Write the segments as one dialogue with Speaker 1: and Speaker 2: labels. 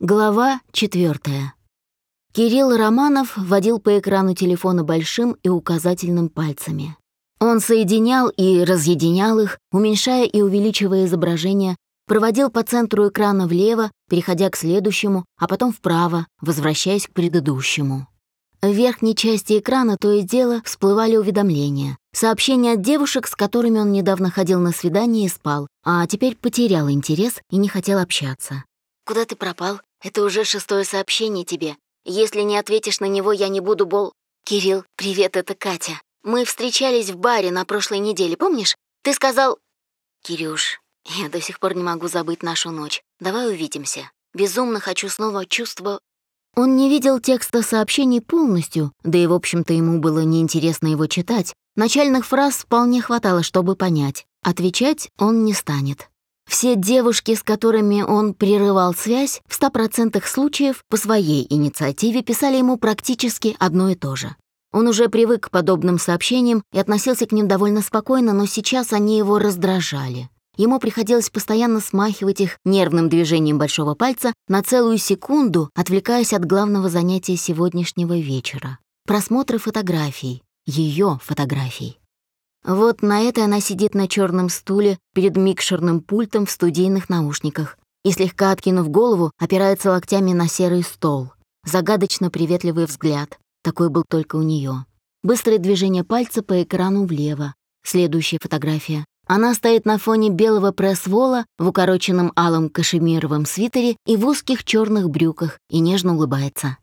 Speaker 1: Глава четвертая. Кирилл Романов водил по экрану телефона большим и указательным пальцами. Он соединял и разъединял их, уменьшая и увеличивая изображение, проводил по центру экрана влево, переходя к следующему, а потом вправо, возвращаясь к предыдущему. В верхней части экрана то и дело всплывали уведомления. Сообщения от девушек, с которыми он недавно ходил на свидание и спал, а теперь потерял интерес и не хотел общаться. «Куда ты пропал?» Это уже шестое сообщение тебе. Если не ответишь на него, я не буду бол... Кирилл, привет, это Катя. Мы встречались в баре на прошлой неделе, помнишь? Ты сказал... Кирюш, я до сих пор не могу забыть нашу ночь. Давай увидимся. Безумно хочу снова чувство... Он не видел текста сообщений полностью, да и, в общем-то, ему было неинтересно его читать. Начальных фраз вполне хватало, чтобы понять. Отвечать он не станет. Все девушки, с которыми он прерывал связь, в 100% случаев по своей инициативе писали ему практически одно и то же. Он уже привык к подобным сообщениям и относился к ним довольно спокойно, но сейчас они его раздражали. Ему приходилось постоянно смахивать их нервным движением большого пальца на целую секунду, отвлекаясь от главного занятия сегодняшнего вечера — просмотра фотографий, ее фотографий. Вот на этой она сидит на черном стуле перед микшерным пультом в студийных наушниках и, слегка откинув голову, опирается локтями на серый стол. Загадочно приветливый взгляд. Такой был только у нее. Быстрое движение пальца по экрану влево. Следующая фотография. Она стоит на фоне белого пресс-вола в укороченном алом кашемировом свитере и в узких черных брюках и нежно улыбается.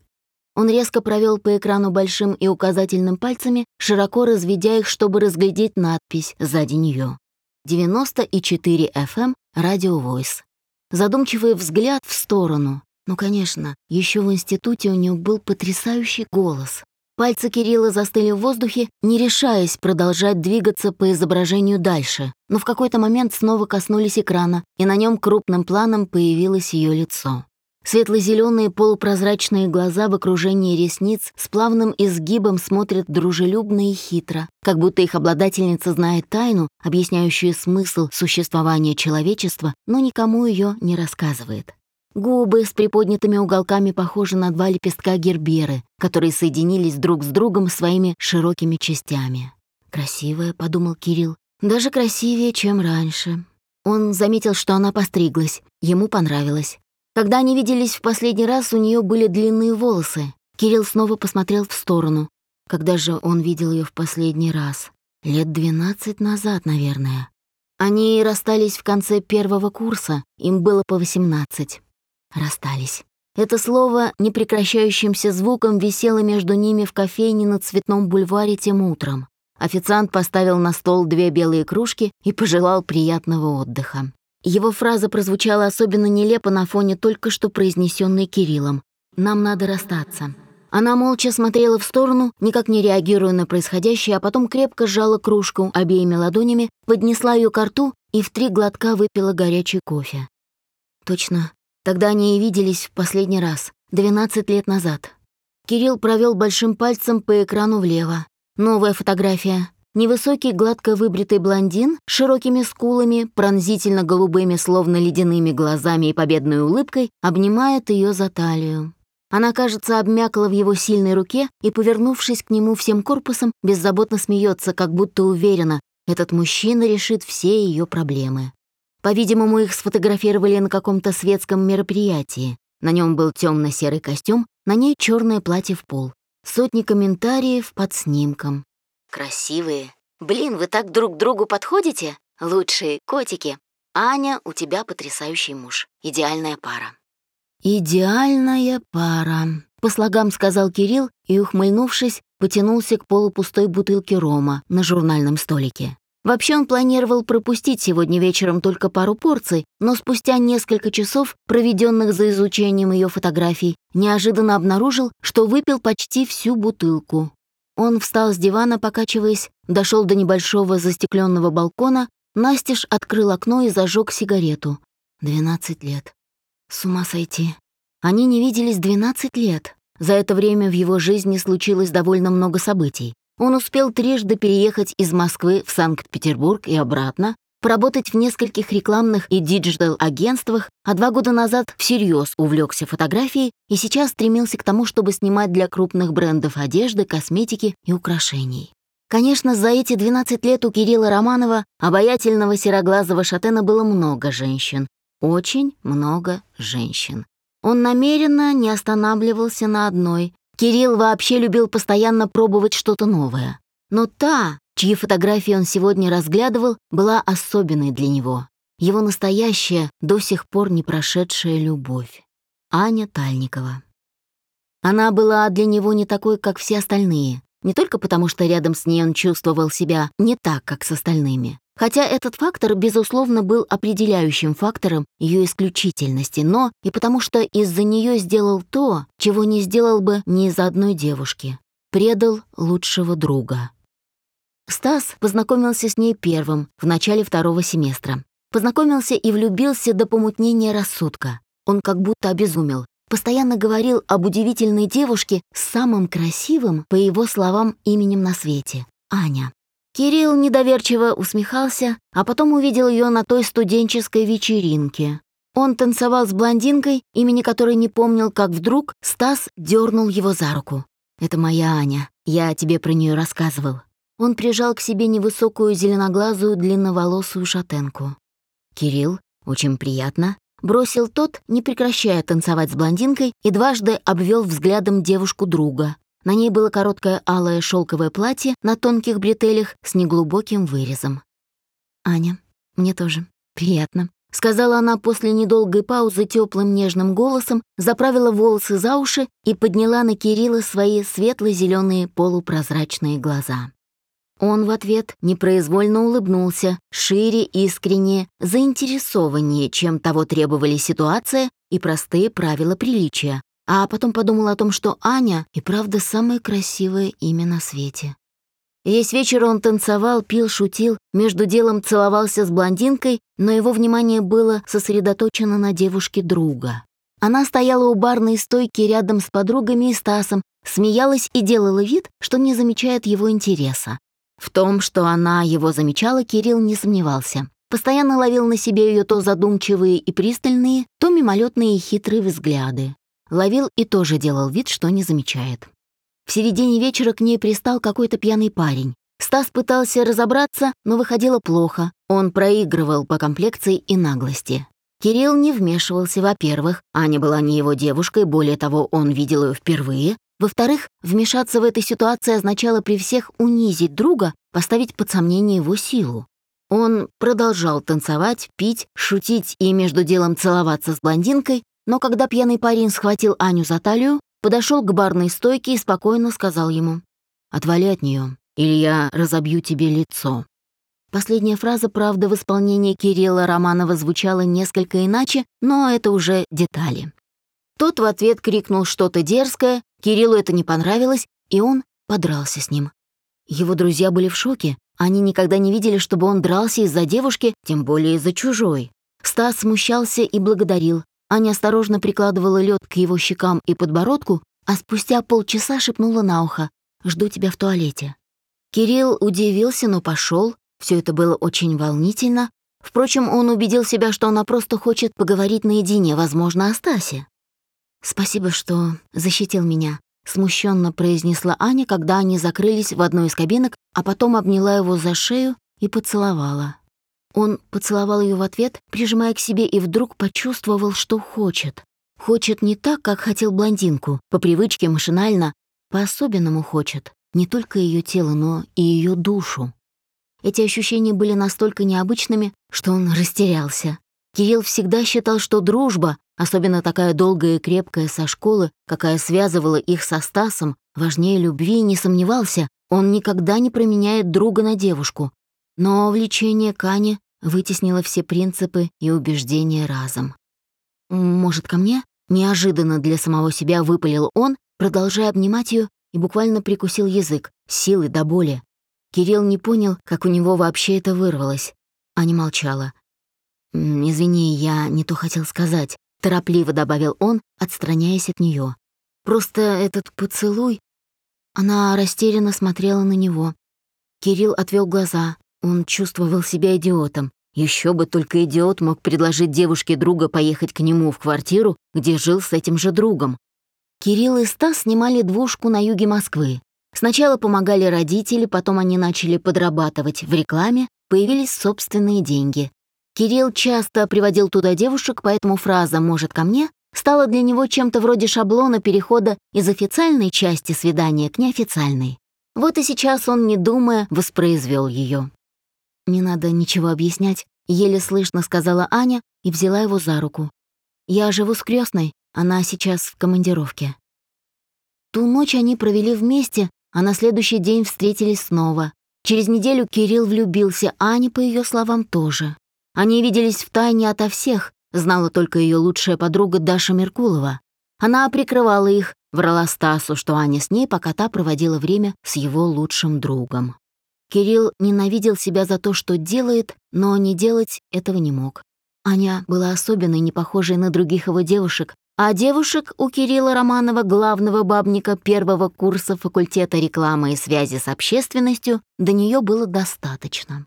Speaker 1: Он резко провел по экрану большим и указательным пальцами, широко разведя их, чтобы разглядеть надпись сзади нее. 94 FM Radio Voice. Задумчивый взгляд в сторону. Ну, конечно, еще в институте у нее был потрясающий голос. Пальцы Кирилла застыли в воздухе, не решаясь продолжать двигаться по изображению дальше, но в какой-то момент снова коснулись экрана, и на нем крупным планом появилось ее лицо. Светло-зеленые полупрозрачные глаза в окружении ресниц с плавным изгибом смотрят дружелюбно и хитро, как будто их обладательница знает тайну, объясняющую смысл существования человечества, но никому ее не рассказывает. Губы с приподнятыми уголками похожи на два лепестка герберы, которые соединились друг с другом своими широкими частями. «Красивая», — подумал Кирилл, — «даже красивее, чем раньше». Он заметил, что она постриглась, ему понравилось. Когда они виделись в последний раз, у нее были длинные волосы. Кирилл снова посмотрел в сторону. Когда же он видел ее в последний раз? Лет двенадцать назад, наверное. Они расстались в конце первого курса, им было по восемнадцать. Расстались. Это слово непрекращающимся звуком висело между ними в кофейне на Цветном бульваре тем утром. Официант поставил на стол две белые кружки и пожелал приятного отдыха. Его фраза прозвучала особенно нелепо на фоне только что произнесенной Кириллом. «Нам надо расстаться». Она молча смотрела в сторону, никак не реагируя на происходящее, а потом крепко сжала кружку обеими ладонями, поднесла ее к рту и в три глотка выпила горячий кофе. Точно, тогда они и виделись в последний раз, 12 лет назад. Кирилл провел большим пальцем по экрану влево. Новая фотография. Невысокий, гладко выбритый блондин с широкими скулами, пронзительно голубыми, словно ледяными глазами и победной улыбкой, обнимает ее за талию. Она, кажется, обмякла в его сильной руке и, повернувшись к нему всем корпусом, беззаботно смеется, как будто уверена, этот мужчина решит все ее проблемы. По-видимому, их сфотографировали на каком-то светском мероприятии. На нем был темно серый костюм, на ней черное платье в пол. Сотни комментариев под снимком. Красивые. Блин, вы так друг другу подходите? Лучшие котики. Аня, у тебя потрясающий муж. Идеальная пара. «Идеальная пара», — по слогам сказал Кирилл и, ухмыльнувшись, потянулся к полупустой бутылке рома на журнальном столике. Вообще он планировал пропустить сегодня вечером только пару порций, но спустя несколько часов, проведенных за изучением ее фотографий, неожиданно обнаружил, что выпил почти всю бутылку. Он встал с дивана, покачиваясь, дошел до небольшого застекленного балкона, Настеж открыл окно и зажег сигарету. Двенадцать лет. С ума сойти. Они не виделись двенадцать лет. За это время в его жизни случилось довольно много событий. Он успел трижды переехать из Москвы в Санкт-Петербург и обратно, поработать в нескольких рекламных и диджитал-агентствах, а два года назад всерьез увлекся фотографией и сейчас стремился к тому, чтобы снимать для крупных брендов одежды, косметики и украшений. Конечно, за эти 12 лет у Кирилла Романова, обаятельного сероглазого шатена, было много женщин. Очень много женщин. Он намеренно не останавливался на одной. Кирилл вообще любил постоянно пробовать что-то новое. Но та, чьи фотографии он сегодня разглядывал, была особенной для него. Его настоящая, до сих пор не прошедшая любовь. Аня Тальникова. Она была для него не такой, как все остальные. Не только потому, что рядом с ней он чувствовал себя не так, как с остальными. Хотя этот фактор, безусловно, был определяющим фактором ее исключительности, но и потому, что из-за нее сделал то, чего не сделал бы ни из одной девушки. Предал лучшего друга. Стас познакомился с ней первым, в начале второго семестра. Познакомился и влюбился до помутнения рассудка. Он как будто обезумел, постоянно говорил об удивительной девушке с самым красивым, по его словам, именем на свете — Аня. Кирилл недоверчиво усмехался, а потом увидел ее на той студенческой вечеринке. Он танцевал с блондинкой, имени которой не помнил, как вдруг Стас дернул его за руку. «Это моя Аня, я тебе про нее рассказывал». Он прижал к себе невысокую зеленоглазую длинноволосую шатенку. «Кирилл, очень приятно бросил тот, не прекращая танцевать с блондинкой, и дважды обвел взглядом девушку друга. На ней было короткое алое шелковое платье на тонких бретелях с неглубоким вырезом. «Аня, мне тоже. Приятно», — сказала она после недолгой паузы теплым нежным голосом, заправила волосы за уши и подняла на Кирилла свои светло зеленые полупрозрачные глаза. Он в ответ непроизвольно улыбнулся, шире, искренне, заинтересованнее, чем того требовали ситуация и простые правила приличия, а потом подумал о том, что Аня и правда самое красивое имя на свете. Весь вечер он танцевал, пил, шутил, между делом целовался с блондинкой, но его внимание было сосредоточено на девушке друга. Она стояла у барной стойки рядом с подругами и Стасом, смеялась и делала вид, что не замечает его интереса. В том, что она его замечала, Кирилл не сомневался. Постоянно ловил на себе ее то задумчивые и пристальные, то мимолетные и хитрые взгляды. Ловил и тоже делал вид, что не замечает. В середине вечера к ней пристал какой-то пьяный парень. Стас пытался разобраться, но выходило плохо. Он проигрывал по комплекции и наглости. Кирилл не вмешивался, во-первых, Аня была не его девушкой, более того, он видел ее впервые, во-вторых, вмешаться в этой ситуации означало при всех унизить друга, поставить под сомнение его силу. Он продолжал танцевать, пить, шутить и между делом целоваться с блондинкой, но когда пьяный парень схватил Аню за талию, подошел к барной стойке и спокойно сказал ему «Отвали от нее, или я разобью тебе лицо». Последняя фраза, правда, в исполнении Кирилла Романова звучала несколько иначе, но это уже детали. Тот в ответ крикнул что-то дерзкое, Кириллу это не понравилось, и он подрался с ним. Его друзья были в шоке, они никогда не видели, чтобы он дрался из-за девушки, тем более из-за чужой. Стас смущался и благодарил. Аня осторожно прикладывала лед к его щекам и подбородку, а спустя полчаса шепнула на ухо «Жду тебя в туалете». Кирилл удивился, но пошел. Все это было очень волнительно. Впрочем, он убедил себя, что она просто хочет поговорить наедине, возможно, о Стасе. «Спасибо, что защитил меня», — смущенно произнесла Аня, когда они закрылись в одной из кабинок, а потом обняла его за шею и поцеловала. Он поцеловал ее в ответ, прижимая к себе, и вдруг почувствовал, что хочет. Хочет не так, как хотел блондинку, по привычке машинально, по-особенному хочет. Не только ее тело, но и ее душу. Эти ощущения были настолько необычными, что он растерялся. Кирилл всегда считал, что дружба особенно такая долгая и крепкая со школы, какая связывала их со Стасом, важнее любви, не сомневался, он никогда не променяет друга на девушку. Но влечение к Ане вытеснило все принципы и убеждения разом. «Может, ко мне?» Неожиданно для самого себя выпалил он, продолжая обнимать ее, и буквально прикусил язык, силой до боли. Кирилл не понял, как у него вообще это вырвалось. Аня молчала. «Извини, я не то хотел сказать торопливо добавил он, отстраняясь от нее. Просто этот поцелуй. Она растерянно смотрела на него. Кирилл отвел глаза. Он чувствовал себя идиотом. Еще бы только идиот мог предложить девушке друга поехать к нему в квартиру, где жил с этим же другом. Кирилл и Стас снимали двушку на юге Москвы. Сначала помогали родители, потом они начали подрабатывать в рекламе, появились собственные деньги. Кирилл часто приводил туда девушек, поэтому фраза «может ко мне» стала для него чем-то вроде шаблона перехода из официальной части свидания к неофициальной. Вот и сейчас он, не думая, воспроизвел ее. «Не надо ничего объяснять», — еле слышно сказала Аня и взяла его за руку. «Я живу с крестной, она сейчас в командировке». Ту ночь они провели вместе, а на следующий день встретились снова. Через неделю Кирилл влюбился, Аня, по ее словам, тоже. Они виделись в тайне ото всех, знала только ее лучшая подруга Даша Меркулова. Она прикрывала их, врала Стасу, что Аня с ней, пока та проводила время с его лучшим другом. Кирилл ненавидел себя за то, что делает, но не делать этого не мог. Аня была особенной, не похожей на других его девушек, а девушек у Кирилла Романова, главного бабника первого курса факультета рекламы и связи с общественностью, до нее было достаточно.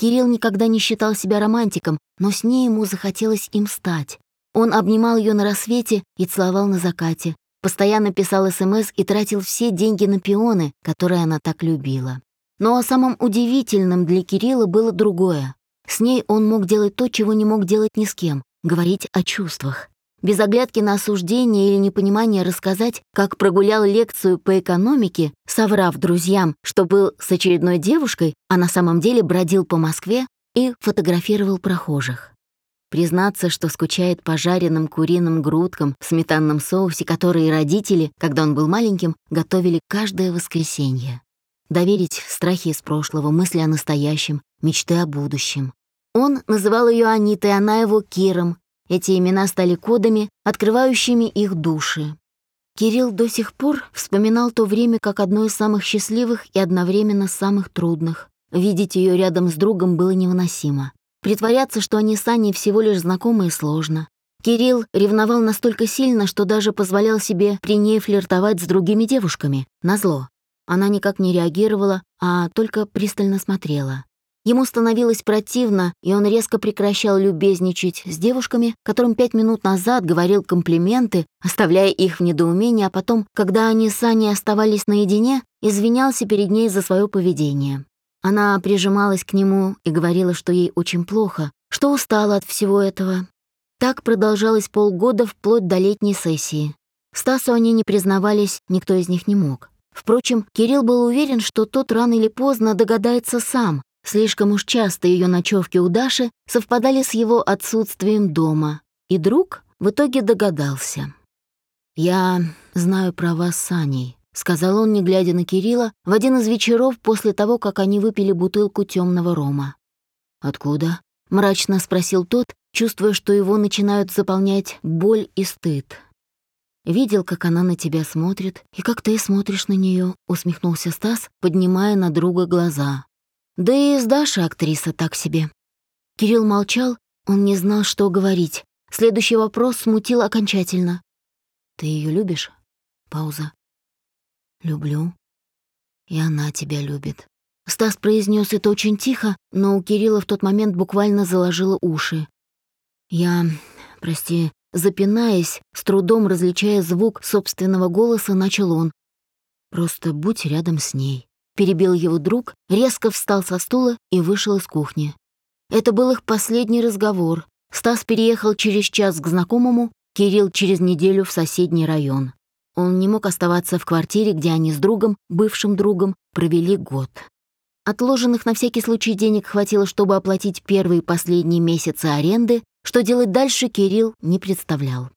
Speaker 1: Кирилл никогда не считал себя романтиком, но с ней ему захотелось им стать. Он обнимал ее на рассвете и целовал на закате, постоянно писал СМС и тратил все деньги на пионы, которые она так любила. Но самым удивительным для Кирилла было другое. С ней он мог делать то, чего не мог делать ни с кем — говорить о чувствах без оглядки на осуждение или непонимание рассказать, как прогулял лекцию по экономике, соврав друзьям, что был с очередной девушкой, а на самом деле бродил по Москве и фотографировал прохожих. Признаться, что скучает по жареным куриным грудкам в сметанном соусе, которые родители, когда он был маленьким, готовили каждое воскресенье. Доверить страхи из прошлого, мысли о настоящем, мечты о будущем. Он называл ее Анитой, она его Киром, эти имена стали кодами, открывающими их души. Кирилл до сих пор вспоминал то время как одно из самых счастливых и одновременно самых трудных. Видеть ее рядом с другом было невыносимо. Притворяться, что они с Аней всего лишь знакомые, сложно. Кирилл ревновал настолько сильно, что даже позволял себе при ней флиртовать с другими девушками, назло. Она никак не реагировала, а только пристально смотрела. Ему становилось противно, и он резко прекращал любезничать с девушками, которым пять минут назад говорил комплименты, оставляя их в недоумении, а потом, когда они с Аней оставались наедине, извинялся перед ней за свое поведение. Она прижималась к нему и говорила, что ей очень плохо, что устала от всего этого. Так продолжалось полгода вплоть до летней сессии. Стасу они не признавались, никто из них не мог. Впрочем, Кирилл был уверен, что тот рано или поздно догадается сам, Слишком уж часто ее ночевки у Даши совпадали с его отсутствием дома, и друг в итоге догадался. «Я знаю про вас с Аней», — сказал он, не глядя на Кирилла, в один из вечеров после того, как они выпили бутылку темного рома. «Откуда?» — мрачно спросил тот, чувствуя, что его начинают заполнять боль и стыд. «Видел, как она на тебя смотрит, и как ты смотришь на нее, усмехнулся Стас, поднимая на друга глаза. Да и из Даши актриса так себе. Кирилл молчал, он не знал, что говорить. Следующий вопрос смутил окончательно. «Ты ее любишь?» Пауза. «Люблю. И она тебя любит». Стас произнес это очень тихо, но у Кирилла в тот момент буквально заложило уши. Я, прости, запинаясь, с трудом различая звук собственного голоса, начал он. «Просто будь рядом с ней» перебил его друг, резко встал со стула и вышел из кухни. Это был их последний разговор. Стас переехал через час к знакомому, Кирилл через неделю в соседний район. Он не мог оставаться в квартире, где они с другом, бывшим другом, провели год. Отложенных на всякий случай денег хватило, чтобы оплатить первые и последние месяцы аренды, что делать дальше Кирилл не представлял.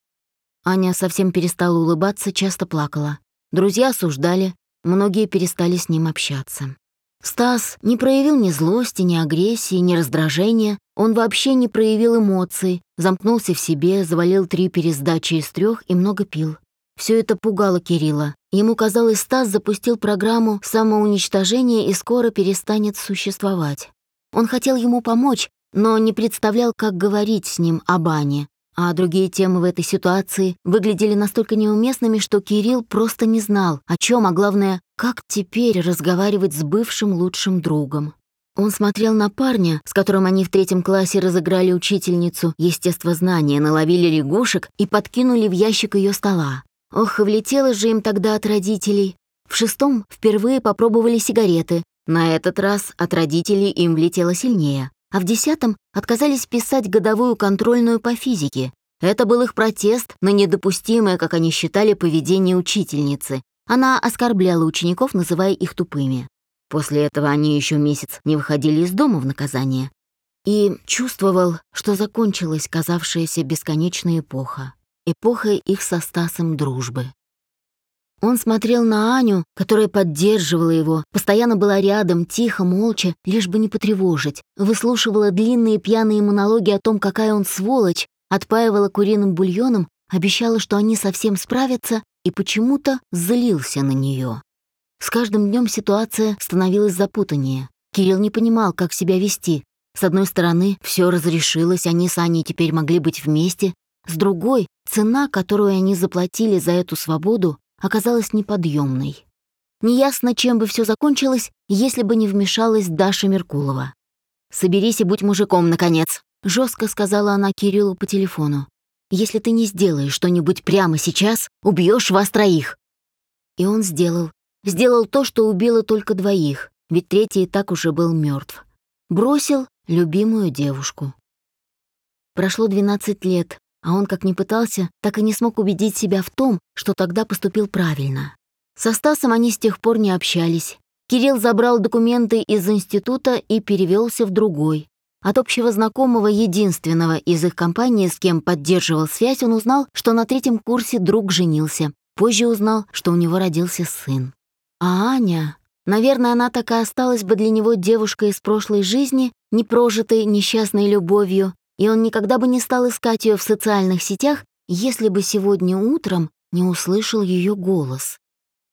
Speaker 1: Аня совсем перестала улыбаться, часто плакала. Друзья осуждали, Многие перестали с ним общаться. Стас не проявил ни злости, ни агрессии, ни раздражения. Он вообще не проявил эмоций, замкнулся в себе, завалил три пересдачи из трех и много пил. Все это пугало Кирилла. Ему казалось, Стас запустил программу самоуничтожения и скоро перестанет существовать. Он хотел ему помочь, но не представлял, как говорить с ним об Ане, а другие темы в этой ситуации выглядели настолько неуместными, что Кирилл просто не знал, о чем, а главное, как теперь разговаривать с бывшим лучшим другом. Он смотрел на парня, с которым они в третьем классе разыграли учительницу естествознания, наловили лягушек и подкинули в ящик ее стола. Ох, влетело же им тогда от родителей. В шестом впервые попробовали сигареты. На этот раз от родителей им влетело сильнее. А в десятом отказались писать годовую контрольную по физике. Это был их протест на недопустимое, как они считали, поведение учительницы. Она оскорбляла учеников, называя их тупыми. После этого они еще месяц не выходили из дома в наказание. И чувствовал, что закончилась казавшаяся бесконечная эпоха. Эпоха их со Стасом дружбы. Он смотрел на Аню, которая поддерживала его, постоянно была рядом, тихо, молча, лишь бы не потревожить, выслушивала длинные пьяные монологи о том, какая он сволочь, отпаивала куриным бульоном, обещала, что они совсем справятся, и почему-то злился на нее. С каждым днем ситуация становилась запутаннее. Кирилл не понимал, как себя вести. С одной стороны, все разрешилось, они с Аней теперь могли быть вместе. С другой, цена, которую они заплатили за эту свободу, оказалась неподъемной. Неясно, чем бы все закончилось, если бы не вмешалась Даша Меркулова. «Соберись и будь мужиком, наконец», — жестко сказала она Кириллу по телефону. «Если ты не сделаешь что-нибудь прямо сейчас, убьешь вас троих». И он сделал, Сделал то, что убило только двоих, ведь третий и так уже был мертв. Бросил любимую девушку. Прошло 12 лет, а он как ни пытался, так и не смог убедить себя в том, что тогда поступил правильно. Со Стасом они с тех пор не общались. Кирилл забрал документы из института и перевелся в другой. От общего знакомого, единственного из их компании, с кем поддерживал связь, он узнал, что на третьем курсе друг женился. Позже узнал, что у него родился сын. А Аня... Наверное, она так и осталась бы для него девушкой из прошлой жизни, не прожитой несчастной любовью, и он никогда бы не стал искать ее в социальных сетях, если бы сегодня утром не услышал ее голос.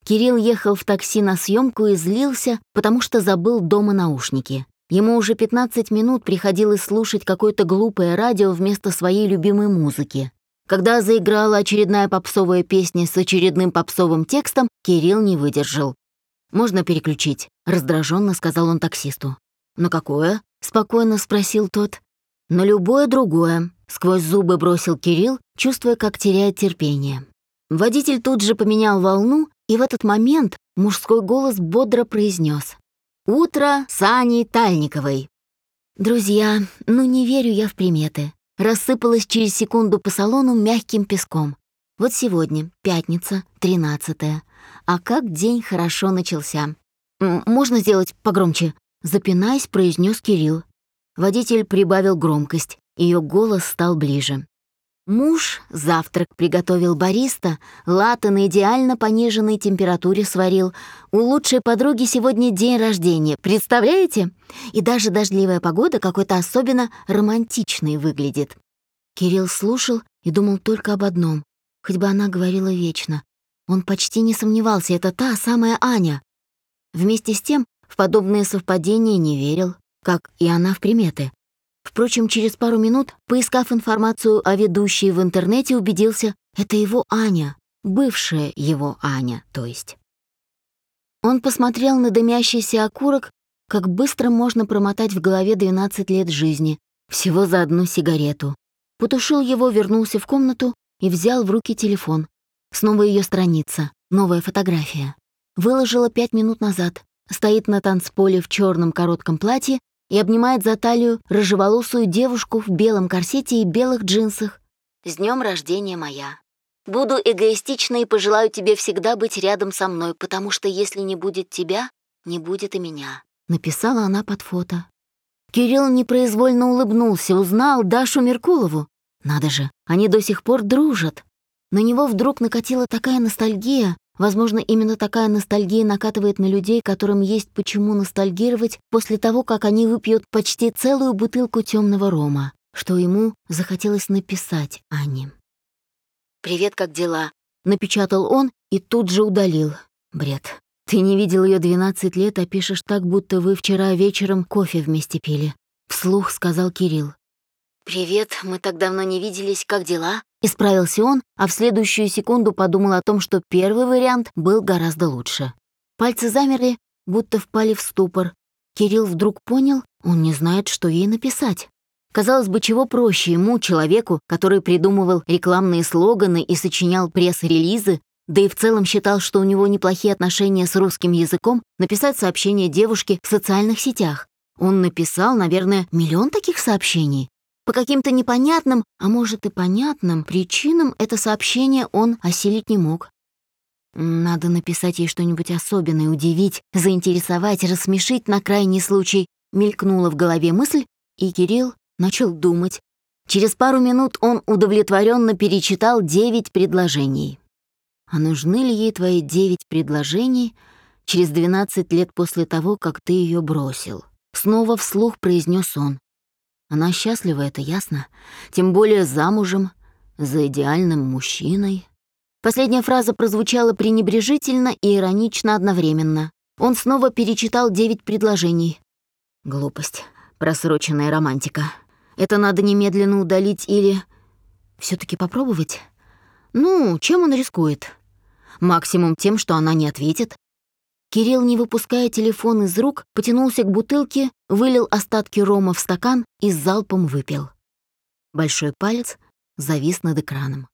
Speaker 1: Кирилл ехал в такси на съемку и злился, потому что забыл дома наушники. Ему уже 15 минут приходилось слушать какое-то глупое радио вместо своей любимой музыки. Когда заиграла очередная попсовая песня с очередным попсовым текстом, Кирилл не выдержал. «Можно переключить?» — раздраженно сказал он таксисту. «На какое?» — спокойно спросил тот. «На любое другое», — сквозь зубы бросил Кирилл, чувствуя, как теряет терпение. Водитель тут же поменял волну, и в этот момент мужской голос бодро произнес: «Утро с Аней Тальниковой». «Друзья, ну не верю я в приметы». Рассыпалась через секунду по салону мягким песком. Вот сегодня, пятница, тринадцатая, а как день хорошо начался. «Можно сделать погромче?» Запинаясь, произнес Кирилл. Водитель прибавил громкость, ее голос стал ближе. Муж завтрак приготовил бариста, латте на идеально пониженной температуре сварил. У лучшей подруги сегодня день рождения, представляете? И даже дождливая погода какой-то особенно романтичной выглядит. Кирилл слушал и думал только об одном. Хоть бы она говорила вечно. Он почти не сомневался, это та самая Аня. Вместе с тем в подобные совпадения не верил, как и она в приметы. Впрочем, через пару минут, поискав информацию о ведущей в интернете, убедился, это его Аня, бывшая его Аня, то есть. Он посмотрел на дымящийся окурок, как быстро можно промотать в голове 12 лет жизни, всего за одну сигарету. Потушил его, вернулся в комнату и взял в руки телефон. Снова ее страница, новая фотография. Выложила пять минут назад. Стоит на танцполе в черном коротком платье и обнимает за талию рыжеволосую девушку в белом корсете и белых джинсах. «С днем рождения моя! Буду эгоистична и пожелаю тебе всегда быть рядом со мной, потому что если не будет тебя, не будет и меня», — написала она под фото. Кирилл непроизвольно улыбнулся, узнал Дашу Меркулову. Надо же, они до сих пор дружат. На него вдруг накатила такая ностальгия, возможно, именно такая ностальгия накатывает на людей, которым есть почему ностальгировать после того, как они выпьют почти целую бутылку темного рома, что ему захотелось написать Анне. «Привет, как дела?» — напечатал он и тут же удалил. Бред. Ты не видел ее 12 лет, а пишешь так, будто вы вчера вечером кофе вместе пили. Вслух сказал Кирилл. «Привет, мы так давно не виделись, как дела?» Исправился он, а в следующую секунду подумал о том, что первый вариант был гораздо лучше. Пальцы замерли, будто впали в ступор. Кирилл вдруг понял, он не знает, что ей написать. Казалось бы, чего проще ему, человеку, который придумывал рекламные слоганы и сочинял пресс-релизы, да и в целом считал, что у него неплохие отношения с русским языком, написать сообщение девушке в социальных сетях. Он написал, наверное, миллион таких сообщений. По каким-то непонятным, а может и понятным причинам это сообщение он осилить не мог. Надо написать ей что-нибудь особенное, удивить, заинтересовать, рассмешить на крайний случай. Мелькнула в голове мысль, и Кирилл начал думать. Через пару минут он удовлетворенно перечитал девять предложений. А нужны ли ей твои девять предложений через двенадцать лет после того, как ты ее бросил? Снова вслух произнес он. Она счастлива, это ясно. Тем более замужем, за идеальным мужчиной. Последняя фраза прозвучала пренебрежительно и иронично одновременно. Он снова перечитал девять предложений. Глупость, просроченная романтика. Это надо немедленно удалить или... все таки попробовать? Ну, чем он рискует? Максимум тем, что она не ответит. Кирилл, не выпуская телефон из рук, потянулся к бутылке, вылил остатки рома в стакан и залпом выпил. Большой палец завис над экраном.